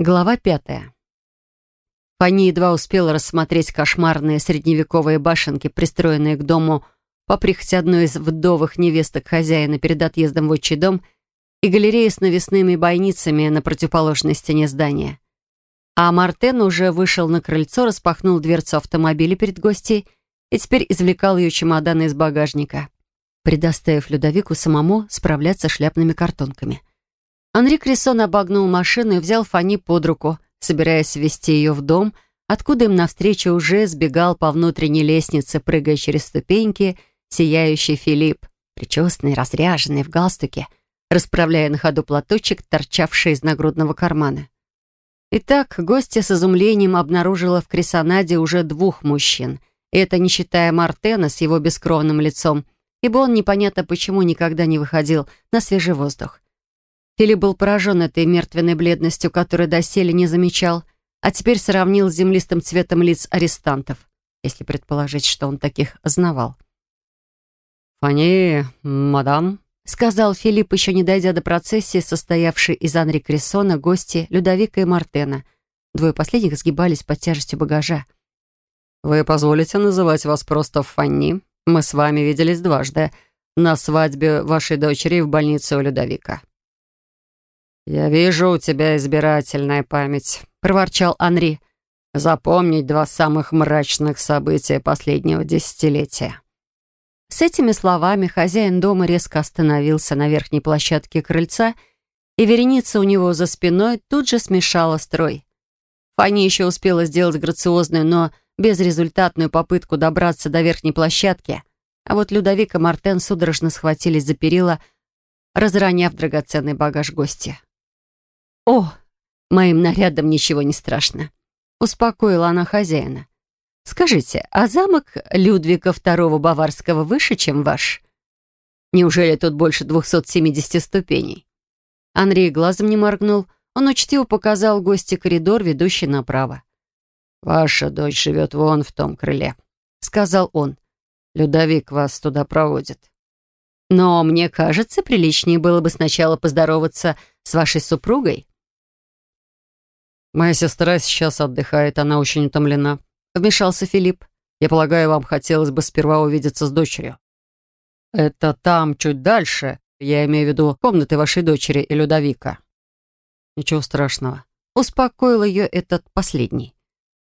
Глава пятая. Фанни едва успела рассмотреть кошмарные средневековые башенки, пристроенные к дому по прихоти одной из вдовых невесток хозяина перед отъездом в отчий дом и галереи с навесными бойницами на противоположной стене здания. А Мартен уже вышел на крыльцо, распахнул дверцу автомобиля перед гостей и теперь извлекал ее чемоданы из багажника, предоставив Людовику самому справляться с шляпными картонками — Анри Крессон обогнул машину и взял Фани под руку, собираясь ввести ее в дом, откуда им навстречу уже сбегал по внутренней лестнице, прыгая через ступеньки, сияющий Филипп, причесанный, разряженный в галстуке, расправляя на ходу платочек, торчавший из нагрудного кармана. Итак, гостья с изумлением обнаружила в Крисонаде уже двух мужчин, и это не считая Мартена с его бескровным лицом, ибо он непонятно почему никогда не выходил на свежий воздух. Филипп был поражен этой мертвенной бледностью, которую доселе не замечал, а теперь сравнил с землистым цветом лиц арестантов, если предположить, что он таких знавал. «Фани, мадам», — сказал Филипп, еще не дойдя до процессии, состоявшей из Анри Крессона, гости Людовика и Мартена. Двое последних сгибались под тяжестью багажа. «Вы позволите называть вас просто Фанни? Мы с вами виделись дважды. На свадьбе вашей дочери в больнице у Людовика». «Я вижу, у тебя избирательная память», — проворчал Анри. «Запомнить два самых мрачных события последнего десятилетия». С этими словами хозяин дома резко остановился на верхней площадке крыльца, и вереница у него за спиной тут же смешала строй. Фанни еще успела сделать грациозную, но безрезультатную попытку добраться до верхней площадки, а вот Людовик и Мартен судорожно схватились за перила, разроняв драгоценный багаж гостя. «О, моим нарядом ничего не страшно», — успокоила она хозяина. «Скажите, а замок Людвига II Баварского выше, чем ваш? Неужели тут больше 270 ступеней?» Андрей глазом не моргнул. Он учтиво показал гости коридор, ведущий направо. «Ваша дочь живет вон в том крыле», — сказал он. «Людовик вас туда проводит». «Но мне кажется, приличнее было бы сначала поздороваться с вашей супругой». «Моя сестра сейчас отдыхает, она очень утомлена», — вмешался Филипп. «Я полагаю, вам хотелось бы сперва увидеться с дочерью». «Это там, чуть дальше. Я имею в виду комнаты вашей дочери и Людовика». «Ничего страшного». Успокоил ее этот последний.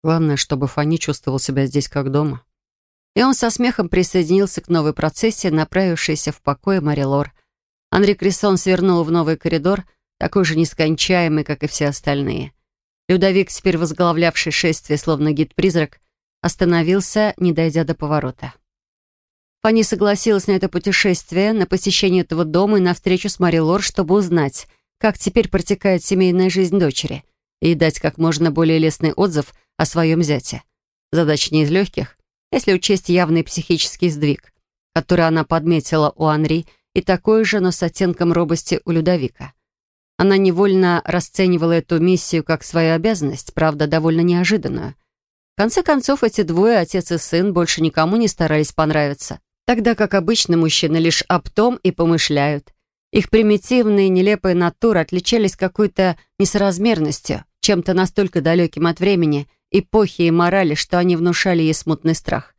Главное, чтобы Фанни чувствовал себя здесь как дома. И он со смехом присоединился к новой процессии, направившейся в покое Марилор. Анри Крессон свернул в новый коридор, такой же нескончаемый, как и все остальные. Людовик, теперь возглавлявший шествие, словно гид-призрак, остановился, не дойдя до поворота. Фанни согласилась на это путешествие, на посещение этого дома и на встречу с Мари Лор, чтобы узнать, как теперь протекает семейная жизнь дочери, и дать как можно более лестный отзыв о своем зяте. Задача не из легких, если учесть явный психический сдвиг, который она подметила у Анри, и такой же, но с оттенком робости у Людовика. Она невольно расценивала эту миссию как свою обязанность, правда, довольно неожиданную. В конце концов, эти двое, отец и сын, больше никому не старались понравиться, тогда как обычно мужчины лишь об том и помышляют. Их примитивные, нелепые натуры отличались какой-то несоразмерностью, чем-то настолько далеким от времени, эпохи и морали, что они внушали ей смутный страх.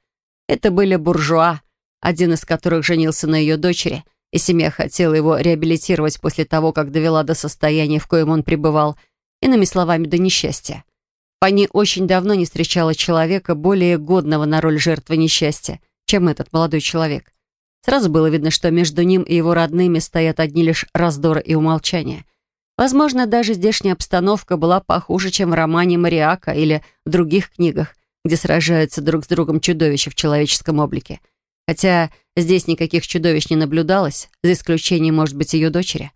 Это были буржуа, один из которых женился на ее дочери, и семья хотела его реабилитировать после того, как довела до состояния, в коем он пребывал, иными словами, до несчастья. Фанни очень давно не встречала человека, более годного на роль жертвы несчастья, чем этот молодой человек. Сразу было видно, что между ним и его родными стоят одни лишь раздоры и умолчания. Возможно, даже здешняя обстановка была похуже, чем в романе «Мариака» или в других книгах, где сражаются друг с другом чудовища в человеческом облике — Хотя здесь никаких чудовищ не наблюдалось, за исключением, может быть, ее дочери.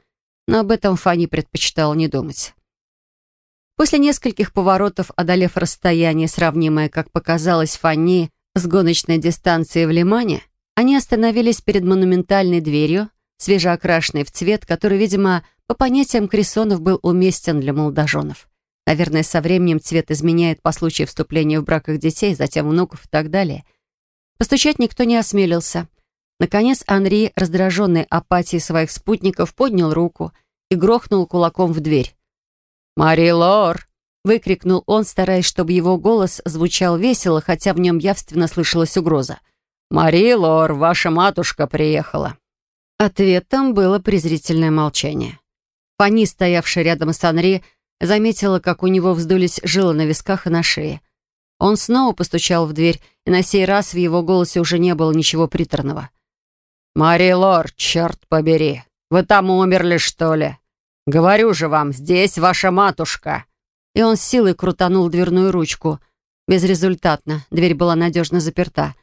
Но об этом Фанни предпочитала не думать. После нескольких поворотов, одолев расстояние, сравнимое, как показалось Фанни, с гоночной дистанцией в Лимане, они остановились перед монументальной дверью, свежеокрашенной в цвет, который, видимо, по понятиям Крисонов был уместен для молодоженов. Наверное, со временем цвет изменяет по случаю вступления в брак их детей, затем внуков и так далее — Постучать никто не осмелился. Наконец Анри, раздраженный апатией своих спутников, поднял руку и грохнул кулаком в дверь. «Мари Лор!» — выкрикнул он, стараясь, чтобы его голос звучал весело, хотя в нем явственно слышалась угроза. «Мари Лор, ваша матушка приехала!» Ответом было презрительное молчание. Фани, стоявшая рядом с Анри, заметила, как у него вздулись жилы на висках и на шее. Он снова постучал в дверь, и на сей раз в его голосе уже не было ничего приторного. «Мари Лор, черт побери! Вы там умерли, что ли? Говорю же вам, здесь ваша матушка!» И он с силой крутанул дверную ручку. Безрезультатно, дверь была надежно заперта.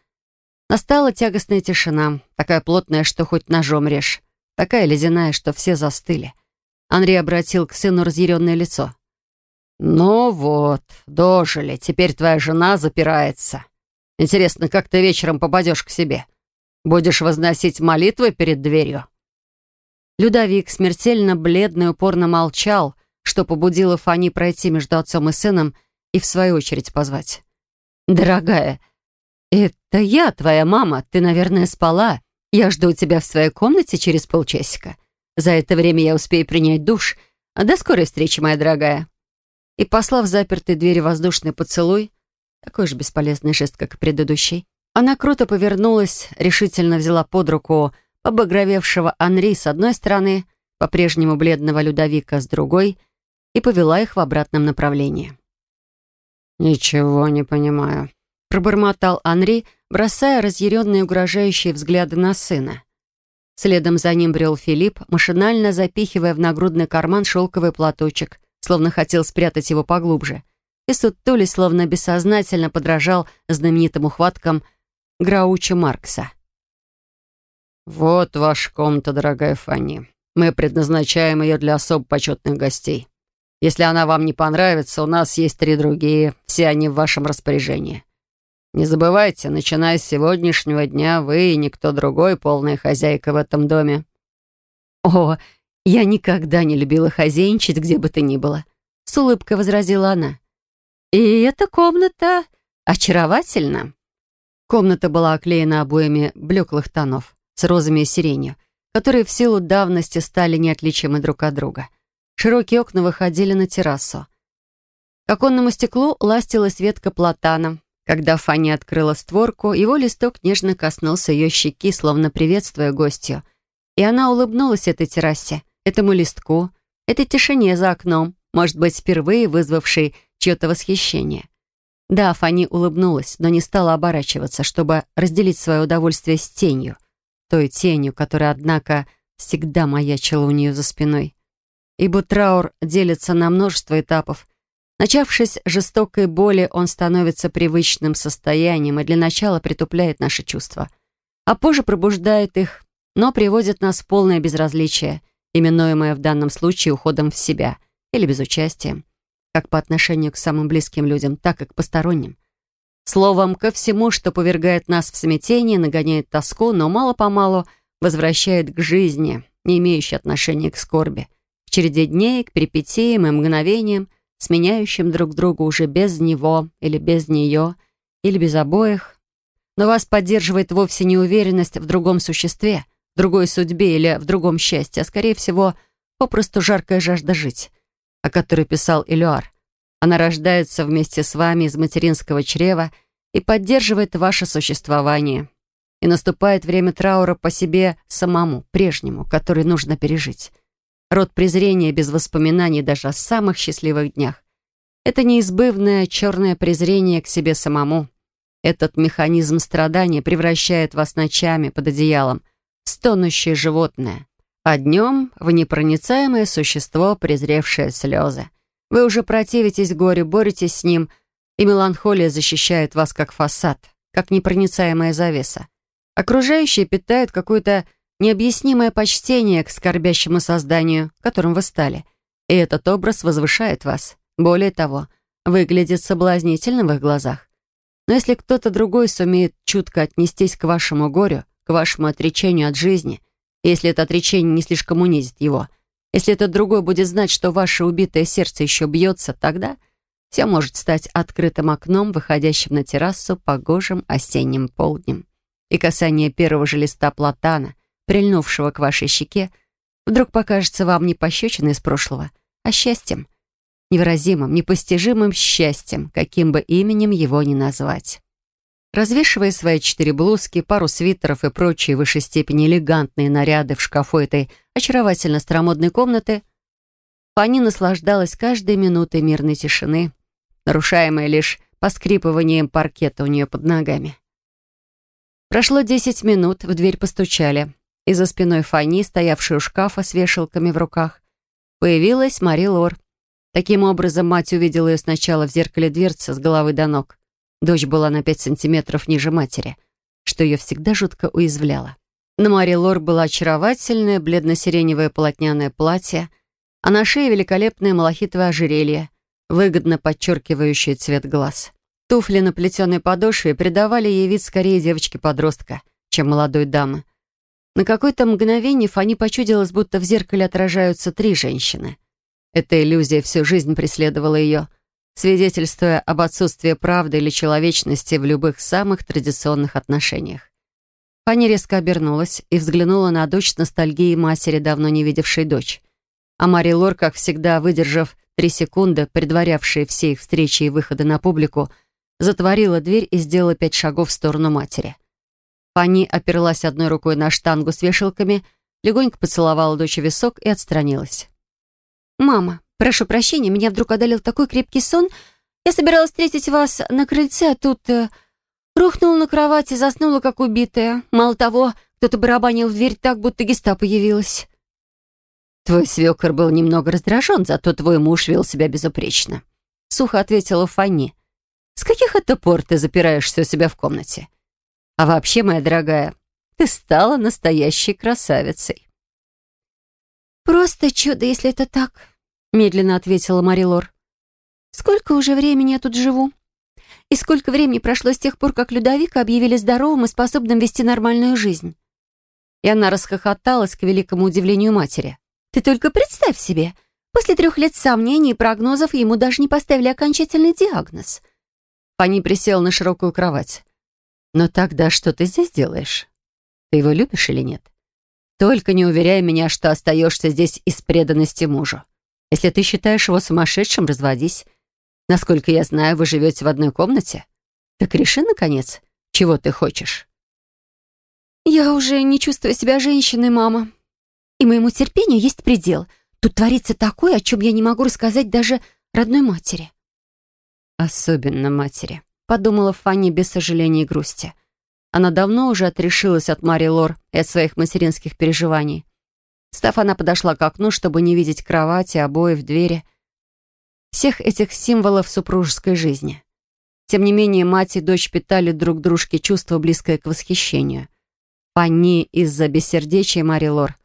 Настала тягостная тишина, такая плотная, что хоть ножом режь, такая ледяная, что все застыли. Андрей обратил к сыну разъяренное лицо. «Ну вот, дожили, теперь твоя жена запирается. Интересно, как ты вечером попадешь к себе? Будешь возносить молитвы перед дверью?» Людовик, смертельно бледный, упорно молчал, что побудило Фани пройти между отцом и сыном и в свою очередь позвать. «Дорогая, это я, твоя мама. Ты, наверное, спала. Я жду тебя в своей комнате через полчасика. За это время я успею принять душ. До скорой встречи, моя дорогая». И, послав запертой двери воздушный поцелуй, такой же бесполезный жест, как и предыдущий, она круто повернулась, решительно взяла под руку побагровевшего Анри с одной стороны, по-прежнему бледного Людовика с другой, и повела их в обратном направлении. «Ничего не понимаю», — пробормотал Анри, бросая разъяренные угрожающие взгляды на сына. Следом за ним брел Филипп, машинально запихивая в нагрудный карман шелковый платочек, словно хотел спрятать его поглубже. И сутули, словно бессознательно подражал знаменитым ухваткам Грауча Маркса. «Вот ваша комната, дорогая Фанни. Мы предназначаем ее для особо почетных гостей. Если она вам не понравится, у нас есть три другие, все они в вашем распоряжении. Не забывайте, начиная с сегодняшнего дня, вы и никто другой полная хозяйка в этом доме». «О, я никогда не любила хозяйничать, где бы то ни было», — с улыбкой возразила она. «И эта комната очаровательна». Комната была оклеена обоями блеклых тонов с розами и сиренью, которые в силу давности стали неотличимы друг от друга. Широкие окна выходили на террасу. К оконному стеклу ластилась ветка платана. Когда Фанни открыла створку, его листок нежно коснулся ее щеки, словно приветствуя гостью. И она улыбнулась этой террасе, этому листку, этой тишине за окном, может быть, впервые вызвавшей чье-то восхищение. Да, Фанни улыбнулась, но не стала оборачиваться, чтобы разделить свое удовольствие с тенью, той тенью, которая, однако, всегда маячила у нее за спиной. Ибо траур делится на множество этапов. Начавшись жестокой боли, он становится привычным состоянием и для начала притупляет наши чувства. А позже пробуждает их, но приводит нас в полное безразличие, именуемое в данном случае уходом в себя или безучастием, как по отношению к самым близким людям, так и к посторонним. Словом, ко всему, что повергает нас в смятение, нагоняет тоску, но мало-помалу возвращает к жизни, не имеющей отношения к скорби, к череде дней, к перипетиям и мгновениям, сменяющим друг друга уже без него или без нее, или без обоих. Но вас поддерживает вовсе не уверенность в другом существе, другой судьбе или в другом счастье, а, скорее всего, попросту жаркая жажда жить, о которой писал Илюар. Она рождается вместе с вами из материнского чрева и поддерживает ваше существование. И наступает время траура по себе самому, прежнему, который нужно пережить. Род презрения без воспоминаний даже о самых счастливых днях. Это неизбывное черное презрение к себе самому. Этот механизм страдания превращает вас ночами под одеялом стонущее животное, а днем в непроницаемое существо, презревшее слезы. Вы уже противитесь горю, боретесь с ним, и меланхолия защищает вас как фасад, как непроницаемая завеса. Окружающие питают какое-то необъяснимое почтение к скорбящему созданию, которым вы стали. И этот образ возвышает вас. Более того, выглядит соблазнительно в их глазах. Но если кто-то другой сумеет чутко отнестись к вашему горю, к вашему отречению от жизни, если это отречение не слишком унизит его – если этот другой будет знать, что ваше убитое сердце еще бьется, тогда все может стать открытым окном, выходящим на террасу погожим осенним полднем. И касание первого же листа платана, прильнувшего к вашей щеке, вдруг покажется вам не пощечиной из прошлого, а счастьем. невыразимым, непостижимым счастьем, каким бы именем его ни назвать. Развешивая свои четыре блузки, пару свитеров и прочие в высшей степени элегантные наряды в шкафу этой очаровательно старомодной комнаты, Фанни наслаждалась каждой минутой мирной тишины, нарушаемой лишь поскрипыванием паркета у нее под ногами. Прошло десять минут, в дверь постучали, и за спиной Фанни, стоявшей у шкафа с вешалками в руках, появилась Мари Лор. Таким образом, мать увидела ее сначала в зеркале дверцы с головы до ног, Дочь была на пять сантиметров ниже матери, что ее всегда жутко уязвляло. На Мари Лор было очаровательное бледно-сиреневое полотняное платье, а на шее великолепное малахитовое ожерелье, выгодно подчеркивающее цвет глаз. Туфли на плетеной подошве придавали ей вид скорее девочки-подростка, чем молодой дамы. На какое-то мгновение Фани почудилось, будто в зеркале отражаются три женщины. Эта иллюзия всю жизнь преследовала ее — свидетельствуя об отсутствии правды или человечности в любых самых традиционных отношениях. Фанни резко обернулась и взглянула на дочь с ностальгией матери, давно не видевшей дочь. А Мари Лор, как всегда, выдержав три секунды, предварявшие все их встречи и выходы на публику, затворила дверь и сделала пять шагов в сторону матери. Фанни оперлась одной рукой на штангу с вешалками, легонько поцеловала дочь в висок и отстранилась. «Мама, Прошу прощения, меня вдруг одолел такой крепкий сон. Я собиралась встретить вас на крыльце, а тут... Э, рухнула на кровати, заснула, как убитая. Мало того, кто-то барабанил в дверь так, будто гестапо явилась. Твой свекор был немного раздражен, зато твой муж вел себя безупречно. Сухо ответила Фанни. С каких это пор ты запираешься у себя в комнате? А вообще, моя дорогая, ты стала настоящей красавицей. Просто чудо, если это так медленно ответила Марилор. «Сколько уже времени я тут живу? И сколько времени прошло с тех пор, как Людовика объявили здоровым и способным вести нормальную жизнь?» И она расхохоталась к великому удивлению матери. «Ты только представь себе, после трех лет сомнений и прогнозов ему даже не поставили окончательный диагноз». Фанни присела на широкую кровать. «Но тогда что ты здесь делаешь? Ты его любишь или нет? Только не уверяй меня, что остаешься здесь из преданности мужу. Если ты считаешь его сумасшедшим, разводись. Насколько я знаю, вы живете в одной комнате. Так реши, наконец, чего ты хочешь. Я уже не чувствую себя женщиной, мама. И моему терпению есть предел. Тут творится такое, о чем я не могу рассказать даже родной матери. Особенно матери, подумала Фанни без сожаления и грусти. Она давно уже отрешилась от Мари Лор и от своих материнских переживаний. Став, она подошла к окну, чтобы не видеть кровати, обои в двери. Всех этих символов супружеской жизни. Тем не менее, мать и дочь питали друг дружке чувство, близкое к восхищению. Фанни из-за бессердечия Мари Лор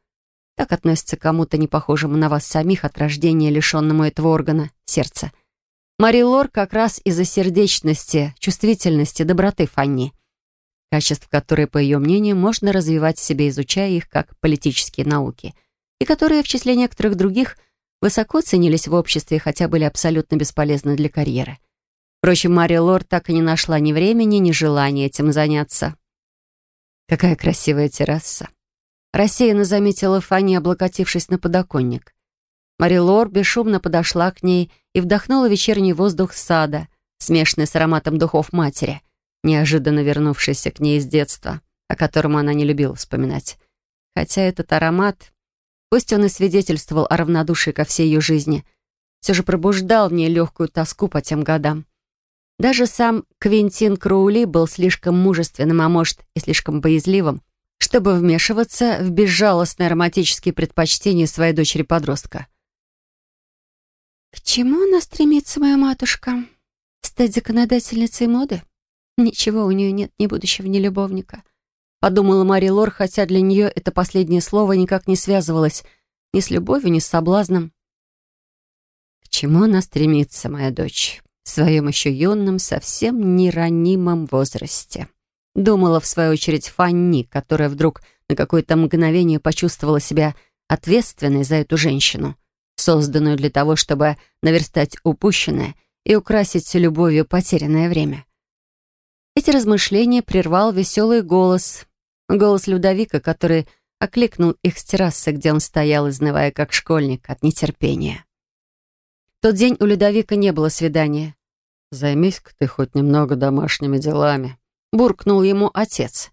так относится к кому-то не похожему на вас самих от рождения, лишенному этого органа, сердца. Мари Лор как раз из-за сердечности, чувствительности, доброты Фанни качеств, которые, по ее мнению, можно развивать в себе, изучая их как политические науки, и которые, в числе некоторых других, высоко ценились в обществе, хотя были абсолютно бесполезны для карьеры. Впрочем, Мария Лорд так и не нашла ни времени, ни желания этим заняться. «Какая красивая терраса!» Рассеянно заметила Фанни, облокотившись на подоконник. Мари Лор бесшумно подошла к ней и вдохнула вечерний воздух сада, смешанный с ароматом духов матери — неожиданно вернувшийся к ней из детства, о котором она не любила вспоминать. Хотя этот аромат, пусть он и свидетельствовал о равнодушии ко всей ее жизни, все же пробуждал в ней легкую тоску по тем годам. Даже сам Квинтин Кроули был слишком мужественным, а может и слишком боязливым, чтобы вмешиваться в безжалостные ароматические предпочтения своей дочери-подростка. «К чему она стремится, моя матушка? Стать законодательницей моды?» Ничего у нее нет ни будущего, ни любовника. Подумала Мари Лор, хотя для нее это последнее слово никак не связывалось ни с любовью, ни с соблазном. К чему она стремится, моя дочь, в своем еще юном, совсем неранимом возрасте? Думала, в свою очередь, Фанни, которая вдруг на какое-то мгновение почувствовала себя ответственной за эту женщину, созданную для того, чтобы наверстать упущенное и украсить любовью потерянное время. Эти размышления прервал веселый голос. Голос Людовика, который окликнул их с террасы, где он стоял, изнывая как школьник от нетерпения. В тот день у Людовика не было свидания. «Займись-ка ты хоть немного домашними делами», — буркнул ему отец.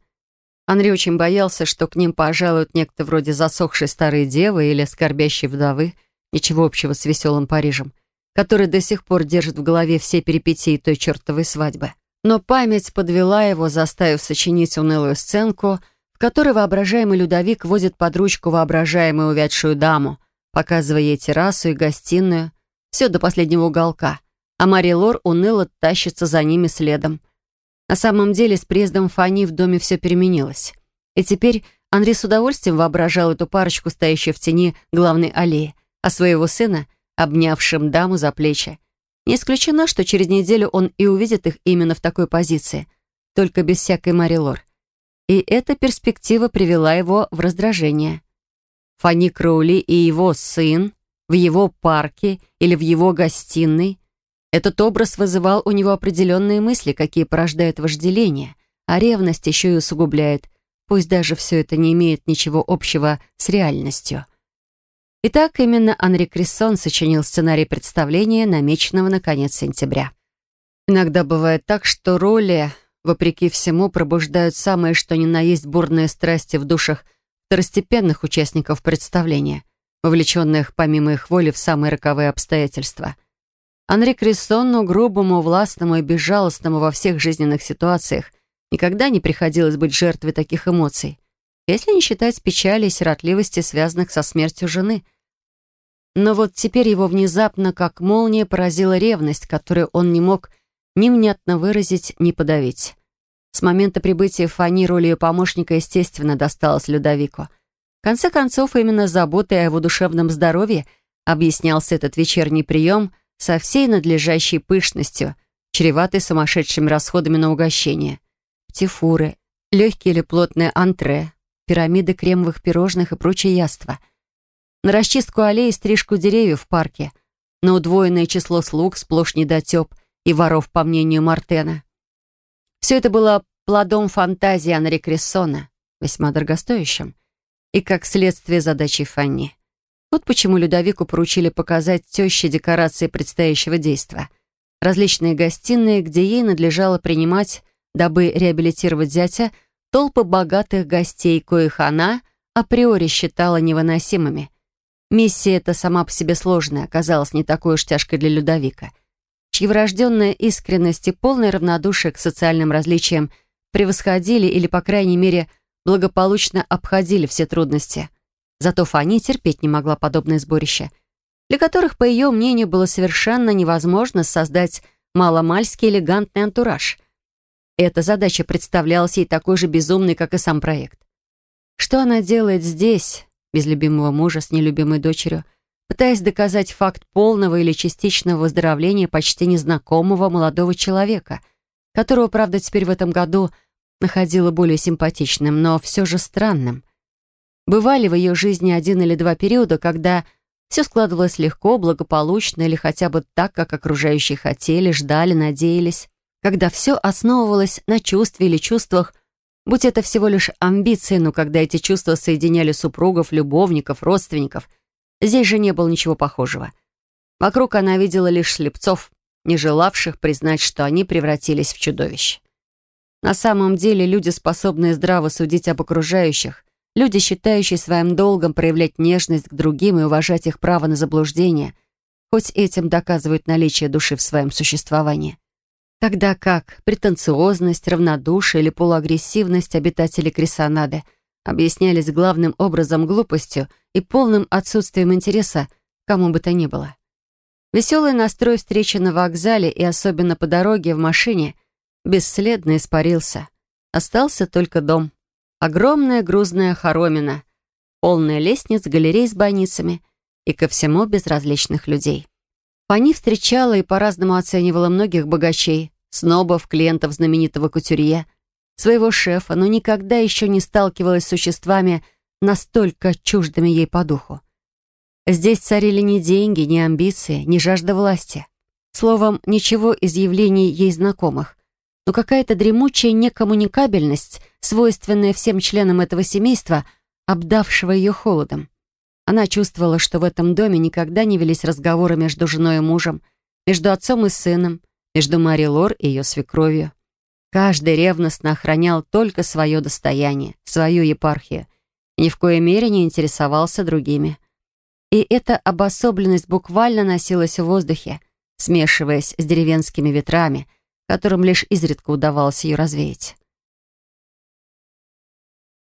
Андрей очень боялся, что к ним пожалуют некто вроде засохшей старой девы или скорбящей вдовы, ничего общего с веселым Парижем, который до сих пор держит в голове все перипетии той чертовой свадьбы. Но память подвела его, заставив сочинить унылую сценку, в которой воображаемый Людовик возит под ручку воображаемую увядшую даму, показывая ей террасу и гостиную, все до последнего уголка, а Мари Лор уныло тащится за ними следом. На самом деле с приездом Фани в доме все переменилось. И теперь Андрей с удовольствием воображал эту парочку, стоящую в тени главной аллеи, а своего сына, обнявшим даму за плечи. Не исключено, что через неделю он и увидит их именно в такой позиции, только без всякой Марилор. И эта перспектива привела его в раздражение. Фанни Кроули и его сын в его парке или в его гостиной. Этот образ вызывал у него определенные мысли, какие порождают вожделение, а ревность еще и усугубляет, пусть даже все это не имеет ничего общего с реальностью. Итак, именно Анри Крессон сочинил сценарий представления, намеченного на конец сентября. Иногда бывает так, что роли, вопреки всему, пробуждают самые что ни на есть бурные страсти в душах второстепенных участников представления, вовлеченных помимо их воли в самые роковые обстоятельства. Анри Крессонну, грубому, властному и безжалостному во всех жизненных ситуациях, никогда не приходилось быть жертвой таких эмоций, если не считать печали и сиротливости, связанных со смертью жены – но вот теперь его внезапно, как молния, поразила ревность, которую он не мог ни внятно выразить, ни подавить. С момента прибытия Фани роль ее помощника, естественно, досталась Людовику. В конце концов, именно заботой о его душевном здоровье объяснялся этот вечерний прием со всей надлежащей пышностью, чреватой сумасшедшими расходами на угощение. Птифуры, легкие или плотные антре, пирамиды кремовых пирожных и прочие яства — на расчистку аллеи стрижку деревьев в парке, на удвоенное число слуг, сплошь недотеп и воров, по мнению Мартена. Все это было плодом фантазии Анри Крессона, весьма дорогостоящим, и, как следствие, задачи Фанни. Вот почему Людовику поручили показать теще декорации предстоящего действа. Различные гостиные, где ей надлежало принимать, дабы реабилитировать зятя, толпы богатых гостей, коих она априори считала невыносимыми, Миссия эта сама по себе сложная, оказалась не такой уж тяжкой для Людовика, чьи врожденная искренность и полное равнодушие к социальным различиям превосходили или, по крайней мере, благополучно обходили все трудности. Зато Фани терпеть не могла подобное сборище, для которых, по ее мнению, было совершенно невозможно создать маломальский элегантный антураж. Эта задача представлялась ей такой же безумной, как и сам проект. Что она делает здесь, без любимого мужа с нелюбимой дочерью, пытаясь доказать факт полного или частичного выздоровления почти незнакомого молодого человека, которого, правда, теперь в этом году находила более симпатичным, но все же странным. Бывали в ее жизни один или два периода, когда все складывалось легко, благополучно или хотя бы так, как окружающие хотели, ждали, надеялись, когда все основывалось на чувстве или чувствах, Будь это всего лишь амбиции, но когда эти чувства соединяли супругов, любовников, родственников, здесь же не было ничего похожего. Вокруг она видела лишь слепцов, не желавших признать, что они превратились в чудовищ. На самом деле люди, способные здраво судить об окружающих, люди, считающие своим долгом проявлять нежность к другим и уважать их право на заблуждение, хоть этим доказывают наличие души в своем существовании. Тогда как претенциозность, равнодушие или полуагрессивность обитателей Крисонады объяснялись главным образом глупостью и полным отсутствием интереса кому бы то ни было. Веселый настрой встречи на вокзале и особенно по дороге в машине бесследно испарился. Остался только дом. Огромная грузная хоромина, полная лестниц, галерей с больницами и ко всему безразличных людей. Фани встречала и по-разному оценивала многих богачей, снобов, клиентов знаменитого кутюрье, своего шефа, но никогда еще не сталкивалась с существами, настолько чуждыми ей по духу. Здесь царили ни деньги, ни амбиции, ни жажда власти. Словом, ничего из явлений ей знакомых, но какая-то дремучая некоммуникабельность, свойственная всем членам этого семейства, обдавшего ее холодом. Она чувствовала, что в этом доме никогда не велись разговоры между женой и мужем, между отцом и сыном, между Мари Лор и ее свекровью. Каждый ревностно охранял только свое достояние, свою епархию, и ни в коей мере не интересовался другими. И эта обособленность буквально носилась в воздухе, смешиваясь с деревенскими ветрами, которым лишь изредка удавалось ее развеять.